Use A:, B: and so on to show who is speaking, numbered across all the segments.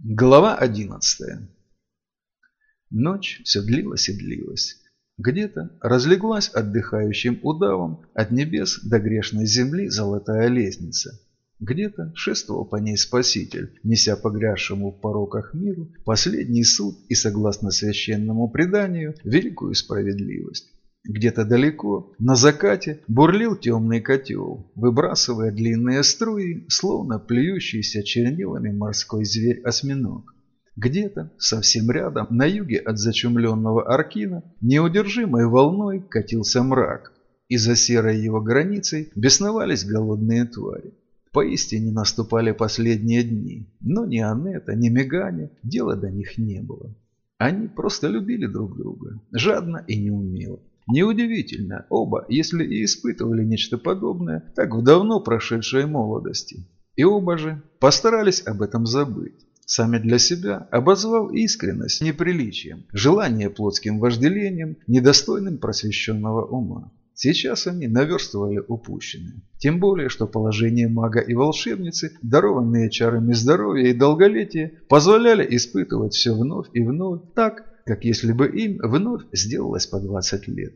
A: Глава одиннадцатая. Ночь все длилась и длилась. Где-то разлеглась отдыхающим удавом от небес до грешной земли золотая лестница. Где-то шествовал по ней Спаситель, неся погрязшему в пороках миру последний суд и, согласно священному преданию, великую справедливость. Где-то далеко, на закате, бурлил темный котел, выбрасывая длинные струи, словно плюющийся чернилами морской зверь-осьминог. Где-то, совсем рядом, на юге от зачумленного Аркина, неудержимой волной катился мрак, и за серой его границей бесновались голодные твари. Поистине наступали последние дни, но ни Анетта, ни Мегане дела до них не было. Они просто любили друг друга, жадно и неумело. Неудивительно, оба, если и испытывали нечто подобное, так в давно прошедшей молодости. И оба же постарались об этом забыть. Сами для себя обозвал искренность неприличием, желание плотским вожделением, недостойным просвещенного ума. Сейчас они наверстывали упущенное. Тем более, что положение мага и волшебницы, дарованные чарами здоровья и долголетия, позволяли испытывать все вновь и вновь так, как если бы им вновь сделалось по 20 лет.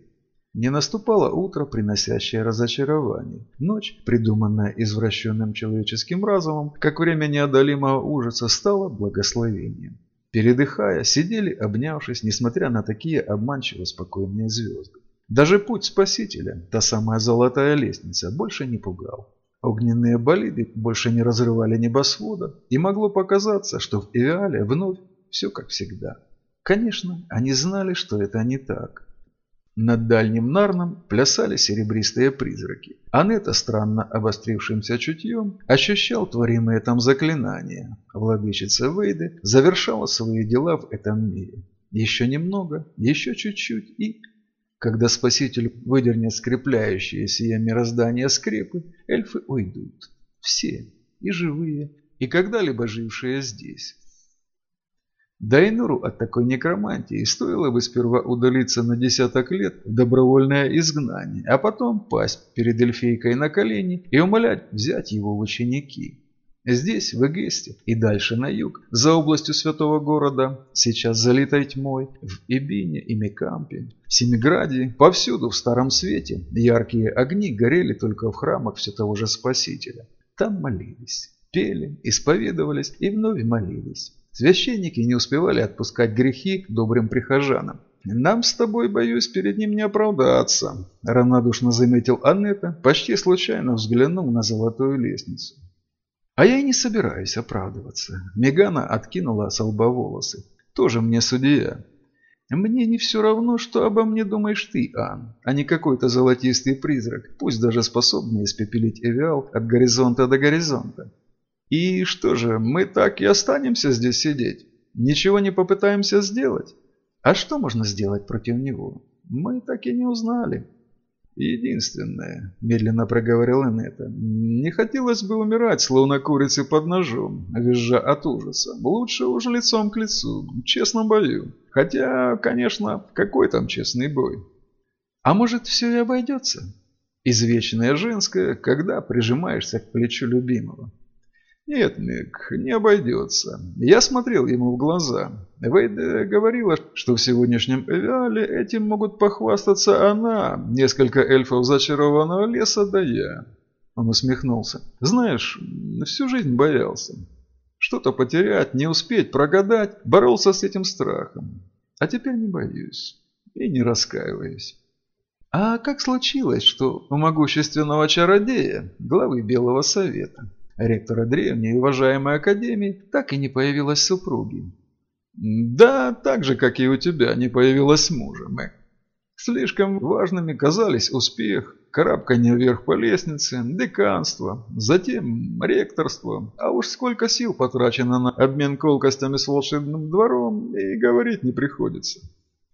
A: Не наступало утро, приносящее разочарование. Ночь, придуманная извращенным человеческим разумом, как время неодолимого ужаса, стала благословением. Передыхая, сидели, обнявшись, несмотря на такие обманчиво спокойные звезды. Даже путь Спасителя, та самая золотая лестница, больше не пугал. Огненные болиды больше не разрывали небосвода, и могло показаться, что в Ивиале вновь все как всегда. Конечно, они знали, что это не так. Над дальним Нарном плясали серебристые призраки. Анетта, странно обострившимся чутьем, ощущал творимые там заклинания. Владычица Вейды завершала свои дела в этом мире. Еще немного, еще чуть-чуть и... Когда Спаситель выдернет скрепляющие сие мироздание скрепы, эльфы уйдут. Все, и живые, и когда-либо жившие здесь. Дайнуру от такой некромантии стоило бы сперва удалиться на десяток лет в добровольное изгнание, а потом пасть перед эльфейкой на колени и умолять взять его в ученики. Здесь, в Эгесте и дальше на юг, за областью святого города, сейчас залитой тьмой, в Эбине и Мекампе, Семиграде, повсюду в Старом Свете яркие огни горели только в храмах все того же Спасителя. Там молились, пели, исповедовались и вновь молились. Священники не успевали отпускать грехи добрым прихожанам. «Нам с тобой, боюсь, перед ним не оправдаться», – равнодушно заметил Аннета, почти случайно взглянув на золотую лестницу. «А я и не собираюсь оправдываться». Мегана откинула с лба волосы. «Тоже мне судья. Мне не все равно, что обо мне думаешь ты, Ан, а не какой-то золотистый призрак, пусть даже способный испепелить Эвиал от горизонта до горизонта. И что же, мы так и останемся здесь сидеть? Ничего не попытаемся сделать? А что можно сделать против него? Мы так и не узнали. Единственное, медленно проговорил Энета, не хотелось бы умирать, словно курицы под ножом, визжа от ужаса. Лучше уж лицом к лицу, в честном бою. Хотя, конечно, какой там честный бой? А может, все и обойдется? Извечное женское, когда прижимаешься к плечу любимого. «Нет, Мик, не обойдется. Я смотрел ему в глаза. Вейда говорила, что в сегодняшнем Эвиале этим могут похвастаться она, несколько эльфов зачарованного леса, да я». Он усмехнулся. «Знаешь, всю жизнь боялся. Что-то потерять, не успеть, прогадать. Боролся с этим страхом. А теперь не боюсь и не раскаиваюсь». «А как случилось, что у могущественного чародея, главы Белого Совета, ректора древней и уважаемой академии, так и не появилась супруги. Да, так же, как и у тебя, не появилась мужа, Мэг. Слишком важными казались успех, карабканье вверх по лестнице, деканство, затем ректорство. А уж сколько сил потрачено на обмен колкостями с волшебным двором, и говорить не приходится.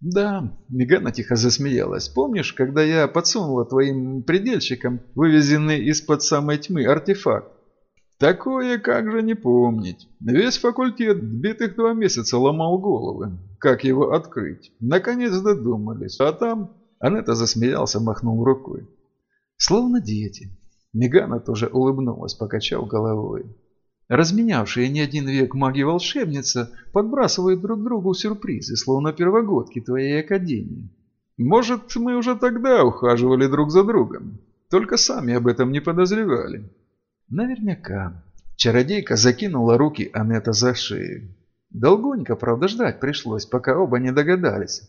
A: «Да», – Мегана тихо засмеялась. «Помнишь, когда я подсунула твоим предельщикам вывезенный из-под самой тьмы артефакт? Такое как же не помнить. Весь факультет битых два месяца ломал головы. Как его открыть? Наконец додумались. А там... Анетта засмеялся, махнул рукой. Словно дети. Мегана тоже улыбнулась, покачав головой. Разменявшие не один век маги-волшебница подбрасывают друг другу сюрпризы, словно первогодки твоей академии. Может, мы уже тогда ухаживали друг за другом, только сами об этом не подозревали. Наверняка. Чародейка закинула руки Анетта за шею. Долгонько, правда, ждать пришлось, пока оба не догадались.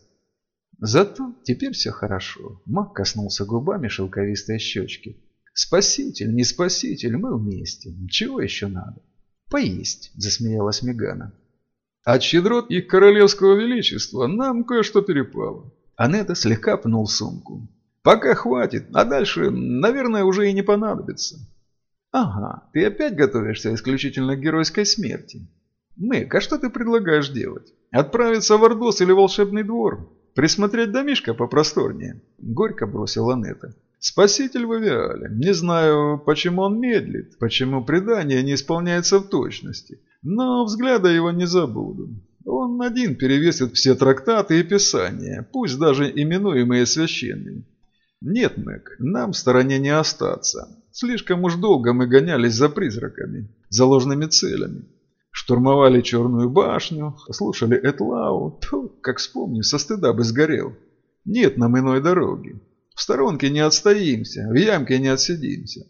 A: Зато теперь все хорошо. Маг коснулся губами шелковистой щечки. Спаситель, не спаситель, мы вместе. Чего еще надо? Поесть, засмеялась Мегана. От щедрот их королевского величества нам кое-что перепало. Анетта слегка пнул сумку. Пока хватит, а дальше, наверное, уже и не понадобится. Ага, ты опять готовишься исключительно к геройской смерти. Мэг, а что ты предлагаешь делать? Отправиться в Ордос или волшебный двор? Присмотреть домишко попросторнее?» Горько бросила Нета. «Спаситель в авиале. Не знаю, почему он медлит, почему предание не исполняется в точности, но взгляда его не забуду. Он один перевесит все трактаты и писания, пусть даже именуемые священными. Нет, Мэг, нам в стороне не остаться. Слишком уж долго мы гонялись за призраками, за ложными целями. Штурмовали Черную башню, слушали Этлау. Тьфу, как вспомню, со стыда бы сгорел. Нет нам иной дороги. В сторонке не отстоимся, в ямке не отсидимся.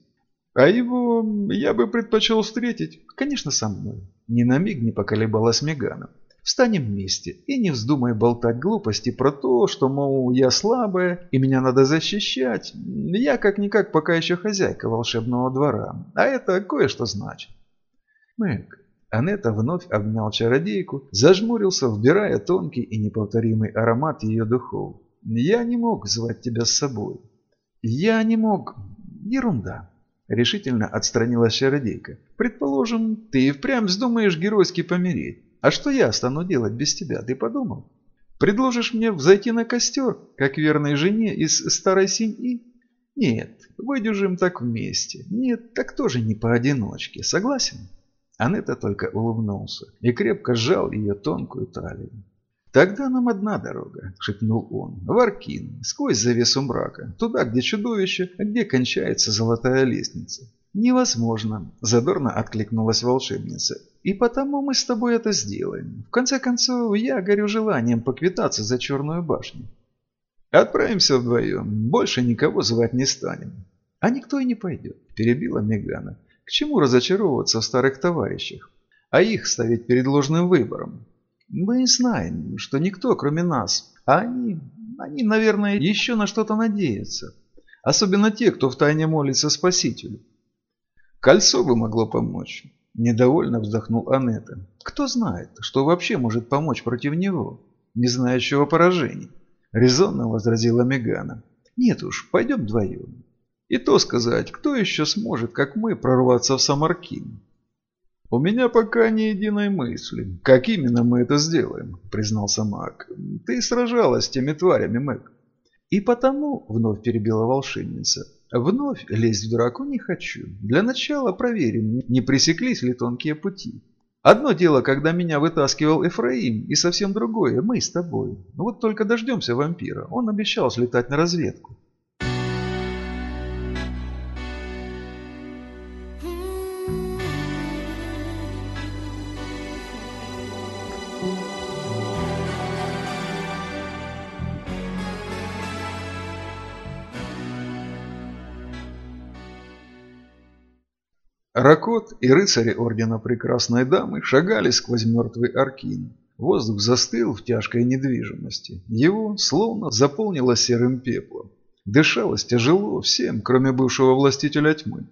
A: А его я бы предпочел встретить, конечно, со мной. Ни на миг не поколебалась Мегана. Встанем вместе и не вздумай болтать глупости про то, что, мол, я слабая и меня надо защищать. Я как-никак пока еще хозяйка волшебного двора, а это кое-что значит. Мэг, Анетта вновь обнял чародейку, зажмурился, вбирая тонкий и неповторимый аромат ее духов. «Я не мог звать тебя с собой. Я не мог... Ерунда!» Решительно отстранилась чародейка. «Предположим, ты и впрямь вздумаешь геройски помереть. А что я стану делать без тебя, ты подумал? Предложишь мне взойти на костер, как верной жене из старой семьи? Нет, выдержим так вместе. Нет, так тоже не поодиночке. Согласен?» Анетта только улыбнулся и крепко сжал ее тонкую талию. «Тогда нам одна дорога», — шепнул он, — «в Аркин, сквозь завесу мрака, туда, где чудовище, где кончается золотая лестница». «Невозможно», — задорно откликнулась волшебница. «И потому мы с тобой это сделаем. В конце концов, я горю желанием поквитаться за Черную башню». «Отправимся вдвоем. Больше никого звать не станем». «А никто и не пойдет», — перебила Мегана. К чему разочаровываться в старых товарищах, а их ставить перед ложным выбором? Мы знаем, что никто, кроме нас, а они, они, наверное, еще на что-то надеются. Особенно те, кто втайне молится Спасителю. Кольцо бы могло помочь. Недовольно вздохнул Анетта. Кто знает, что вообще может помочь против него, не знающего поражений? Резонно возразила Мегана. Нет уж, пойдем вдвоем. И то сказать, кто еще сможет, как мы, прорваться в Самаркин? «У меня пока ни единой мысли, как именно мы это сделаем», – признался Мак. «Ты сражалась с теми тварями, Мэг». «И потому», – вновь перебила волшебница, – «вновь лезть в драку не хочу. Для начала проверим, не пресеклись ли тонкие пути. Одно дело, когда меня вытаскивал Эфраим, и совсем другое – мы с тобой. Вот только дождемся вампира, он обещал слетать на разведку». Ракот и рыцари Ордена Прекрасной Дамы шагали сквозь мертвый Аркин. Воздух застыл в тяжкой недвижимости. Его словно заполнило серым пеплом. Дышалось тяжело всем, кроме бывшего властителя тьмы.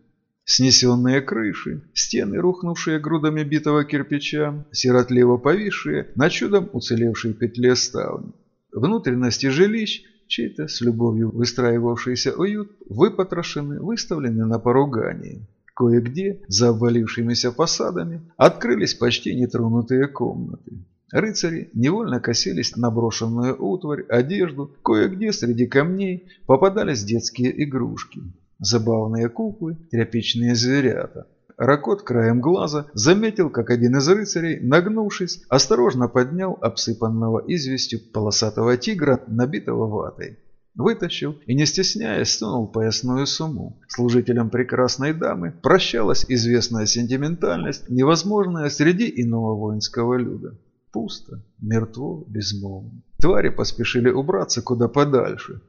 A: Снесенные крыши, стены, рухнувшие грудами битого кирпича, сиротливо повисшие на чудом уцелевшей петле ставни. Внутренности жилищ, чей-то с любовью выстраивавшийся уют, выпотрошены, выставлены на поругание. Кое-где, за обвалившимися фасадами, открылись почти нетронутые комнаты. Рыцари невольно косились на брошенную утварь, одежду, кое-где среди камней попадались детские игрушки. Забавные куклы, тряпичные зверята. Ракот краем глаза заметил, как один из рыцарей, нагнувшись, осторожно поднял обсыпанного известью полосатого тигра, набитого ватой. Вытащил и, не стесняясь, сунул поясную сумму. Служителям прекрасной дамы прощалась известная сентиментальность, невозможная среди иного воинского люда. Пусто, мертво, безмолвно. Твари поспешили убраться куда подальше,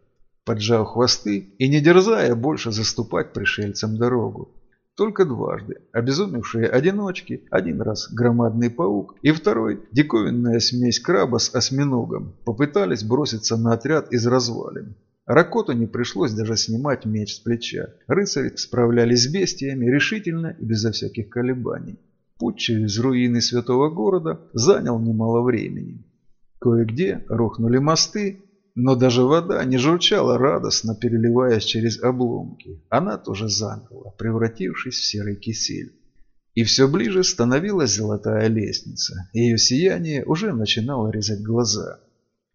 A: поджав хвосты и не дерзая больше заступать пришельцам дорогу. Только дважды обезумевшие одиночки, один раз громадный паук и второй диковинная смесь краба с осьминогом попытались броситься на отряд из развалин. Ракоту не пришлось даже снимать меч с плеча. Рыцари справлялись с бестиями решительно и безо всяких колебаний. Путь через руины святого города занял немало времени. Кое-где рухнули мосты, но даже вода не журчала радостно, переливаясь через обломки. Она тоже замерла, превратившись в серый кисель. И все ближе становилась золотая лестница. Ее сияние уже начинало резать глаза.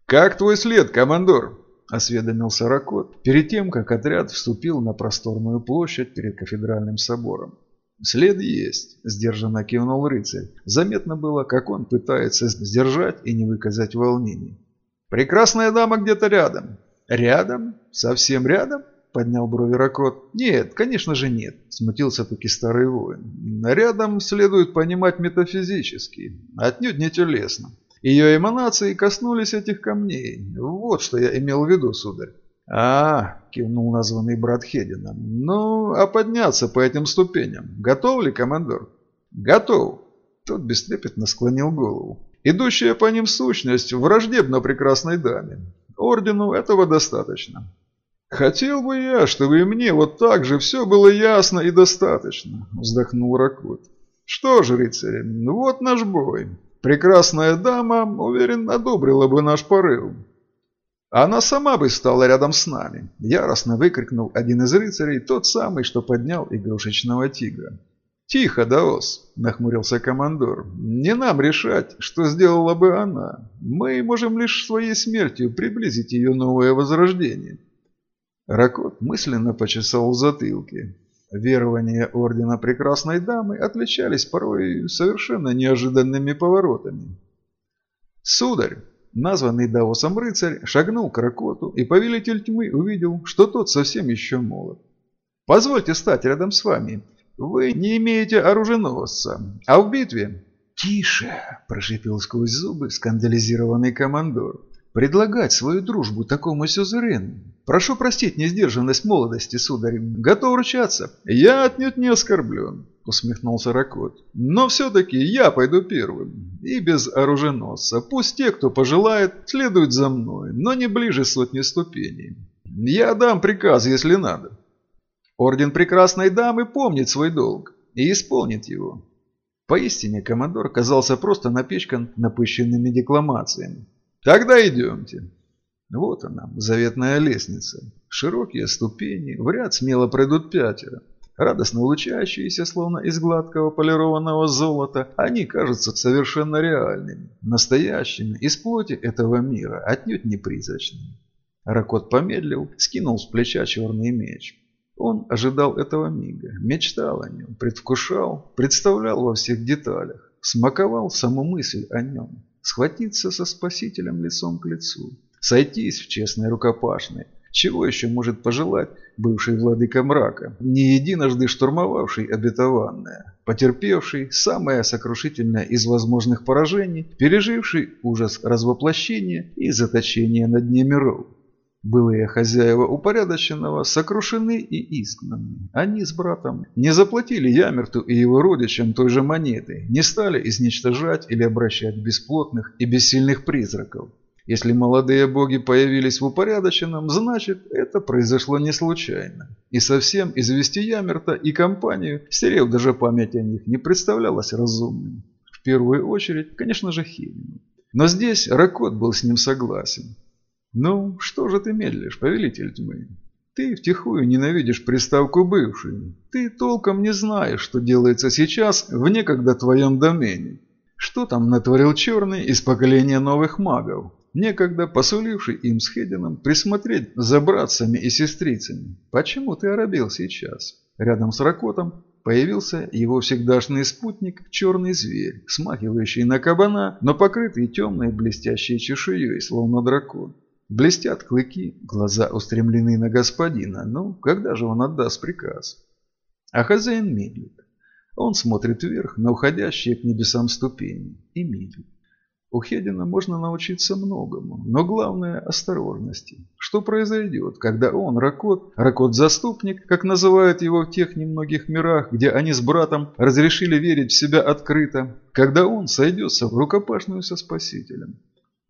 A: «Как твой след, командор?» – осведомился Ракот, перед тем, как отряд вступил на просторную площадь перед кафедральным собором. «След есть», – сдержанно кивнул рыцарь. Заметно было, как он пытается сдержать и не выказать волнений. Прекрасная дама где-то рядом. Рядом? Совсем рядом? Поднял брови Ракот. Нет, конечно же нет, смутился таки старый воин. Рядом следует понимать метафизически, отнюдь не телесно. Ее эманации коснулись этих камней. Вот что я имел в виду, сударь. «А, — кивнул названный брат Хедина, — ну, а подняться по этим ступеням? Готов ли, командор?» «Готов!» Тот бестрепетно склонил голову. Идущая по ним сущность враждебна прекрасной даме. Ордену этого достаточно. Хотел бы я, чтобы и мне вот так же все было ясно и достаточно, вздохнул Ракут. Что ж, рыцари, вот наш бой. Прекрасная дама, уверен, одобрила бы наш порыв. Она сама бы стала рядом с нами, яростно выкрикнул один из рыцарей, тот самый, что поднял игрушечного тигра. «Тихо, Даос!» – нахмурился командор. «Не нам решать, что сделала бы она. Мы можем лишь своей смертью приблизить ее новое возрождение». Ракот мысленно почесал в затылке. Верования Ордена Прекрасной Дамы отличались порой совершенно неожиданными поворотами. «Сударь!» Названный Даосом рыцарь шагнул к Ракоту, и повелитель тьмы увидел, что тот совсем еще молод. «Позвольте стать рядом с вами вы не имеете оруженосца, а в битве...» «Тише!» – прошипел сквозь зубы скандализированный командор. «Предлагать свою дружбу такому сюзерену? Прошу простить несдержанность молодости, сударь. Готов ручаться?» «Я отнюдь не оскорблен», – усмехнулся Ракот. «Но все-таки я пойду первым. И без оруженосца. Пусть те, кто пожелает, следуют за мной, но не ближе сотни ступеней. Я дам приказ, если надо». Орден Прекрасной Дамы помнит свой долг и исполнит его. Поистине, командор казался просто напичкан напыщенными декламациями. «Тогда идемте». Вот она, заветная лестница. Широкие ступени, в ряд смело пройдут пятеро. Радостно улучающиеся, словно из гладкого полированного золота, они кажутся совершенно реальными, настоящими, из плоти этого мира, отнюдь не призрачными. Ракот помедлил, скинул с плеча черный меч. Он ожидал этого мига, мечтал о нем, предвкушал, представлял во всех деталях, смаковал саму мысль о нем, схватиться со Спасителем лицом к лицу, сойтись в честной рукопашной. Чего еще может пожелать бывший владыка мрака, не единожды штурмовавший обетованное, потерпевший самое сокрушительное из возможных поражений, переживший ужас развоплощения и заточения на дне миров. Былые хозяева упорядоченного сокрушены и изгнаны. Они с братом не заплатили Ямерту и его родичам той же монеты, не стали изничтожать или обращать бесплотных и бессильных призраков. Если молодые боги появились в упорядоченном, значит, это произошло не случайно. И совсем извести Ямерта и компанию, стерев даже память о них, не представлялось разумным. В первую очередь, конечно же, Хелину. Но здесь Ракот был с ним согласен. «Ну, что же ты медлишь, повелитель тьмы? Ты втихую ненавидишь приставку «бывший». Ты толком не знаешь, что делается сейчас в некогда твоем домене. Что там натворил черный из поколения новых магов, некогда посуливший им с Хедином присмотреть за братцами и сестрицами? Почему ты оробел сейчас?» Рядом с Ракотом появился его всегдашний спутник – черный зверь, смахивающий на кабана, но покрытый темной блестящей чешуей, словно дракон. Блестят клыки, глаза устремлены на господина. Ну, когда же он отдаст приказ? А хозяин медлит. Он смотрит вверх на уходящие к небесам ступени и медлит. У Хедина можно научиться многому, но главное – осторожности. Что произойдет, когда он, Ракот, Ракот-заступник, как называют его в тех немногих мирах, где они с братом разрешили верить в себя открыто, когда он сойдется в рукопашную со Спасителем?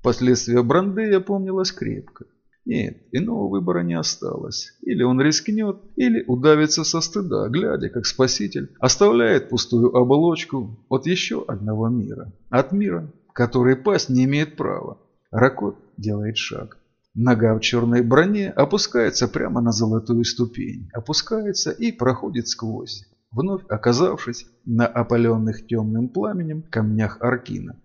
A: Последствия Брандея помнилось крепко. Нет, иного выбора не осталось. Или он рискнет, или удавится со стыда, глядя, как Спаситель оставляет пустую оболочку от еще одного мира. От мира, который пасть не имеет права. Ракот делает шаг. Нога в черной броне опускается прямо на золотую ступень. Опускается и проходит сквозь, вновь оказавшись на опаленных темным пламенем камнях Аркина.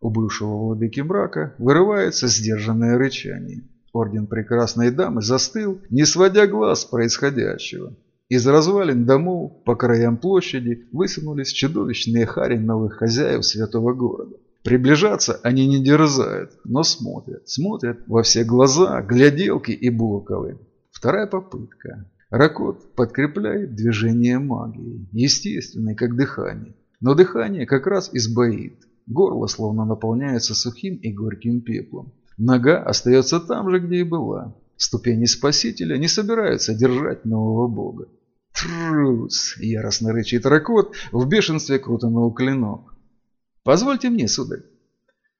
A: У бывшего владыки мрака вырывается сдержанное рычание. Орден прекрасной дамы застыл, не сводя глаз происходящего. Из развалин домов по краям площади высунулись чудовищные хари новых хозяев святого города. Приближаться они не дерзают, но смотрят. Смотрят во все глаза, гляделки и булкалы. Вторая попытка. Ракот подкрепляет движение магии, естественной, как дыхание. Но дыхание как раз избоит. Горло словно наполняется сухим и горьким пеплом. Нога остается там же, где и была. Ступени Спасителя не собираются держать нового бога. «Трус!» – яростно рычит Ракот, в бешенстве крутанул клинок. «Позвольте мне, сударь».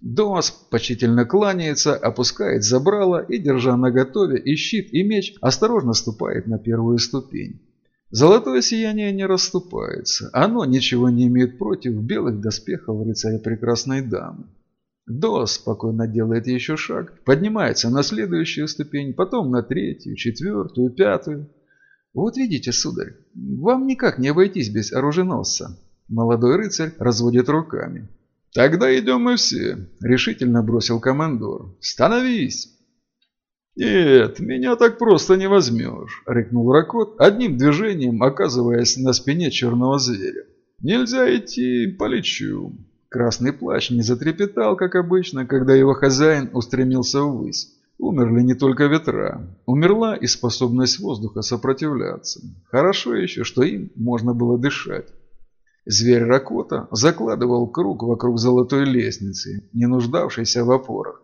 A: Дос почтительно кланяется, опускает забрало и, держа наготове и щит, и меч, осторожно ступает на первую ступень. Золотое сияние не расступается. Оно ничего не имеет против белых доспехов рыцаря прекрасной дамы. Дос спокойно делает еще шаг, поднимается на следующую ступень, потом на третью, четвертую, пятую. Вот видите, сударь, вам никак не обойтись без оруженосца. Молодой рыцарь разводит руками. «Тогда идем мы все», — решительно бросил командор. «Становись!» «Нет, меня так просто не возьмешь», — рыкнул Ракот, одним движением оказываясь на спине черного зверя. «Нельзя идти, полечу». Красный плащ не затрепетал, как обычно, когда его хозяин устремился ввысь. Умерли не только ветра. Умерла и способность воздуха сопротивляться. Хорошо еще, что им можно было дышать. Зверь Ракота закладывал круг вокруг золотой лестницы, не нуждавшейся в опорах.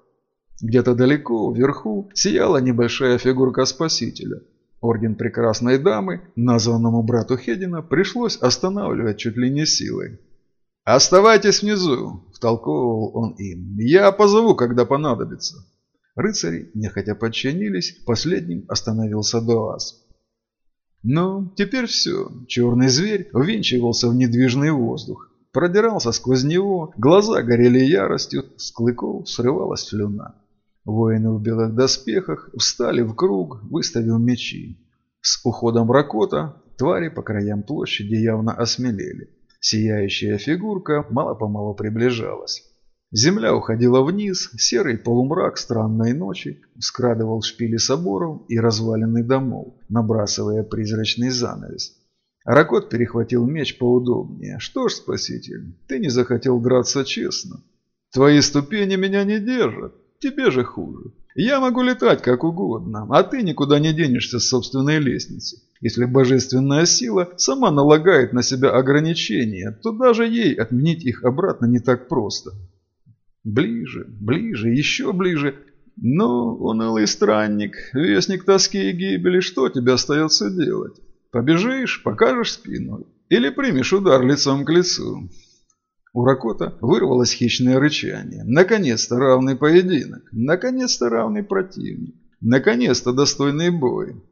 A: Где-то далеко, вверху, сияла небольшая фигурка Спасителя. Орден Прекрасной Дамы, названному брату Хедина, пришлось останавливать чуть ли не силой. «Оставайтесь внизу», – втолковывал он им. «Я позову, когда понадобится». Рыцари нехотя подчинились, последним остановился Доас. Ну, теперь все. Черный зверь ввинчивался в недвижный воздух. Продирался сквозь него, глаза горели яростью, с клыков срывалась слюна. Воины в белых доспехах встали в круг, выставил мечи. С уходом Ракота твари по краям площади явно осмелели. Сияющая фигурка мало-помалу приближалась. Земля уходила вниз, серый полумрак странной ночи скрадывал шпили соборов и развалины домов, набрасывая призрачный занавес. Ракот перехватил меч поудобнее. «Что ж, спаситель, ты не захотел драться честно. Твои ступени меня не держат, тебе же хуже. Я могу летать как угодно, а ты никуда не денешься с собственной лестницы. Если божественная сила сама налагает на себя ограничения, то даже ей отменить их обратно не так просто». Ближе, ближе, еще ближе. Ну, унылый странник, вестник тоски и гибели, что тебе остается делать? Побежишь, покажешь спину или примешь удар лицом к лицу? У Ракота вырвалось хищное рычание. Наконец-то равный поединок. Наконец-то равный противник. Наконец-то достойный бой.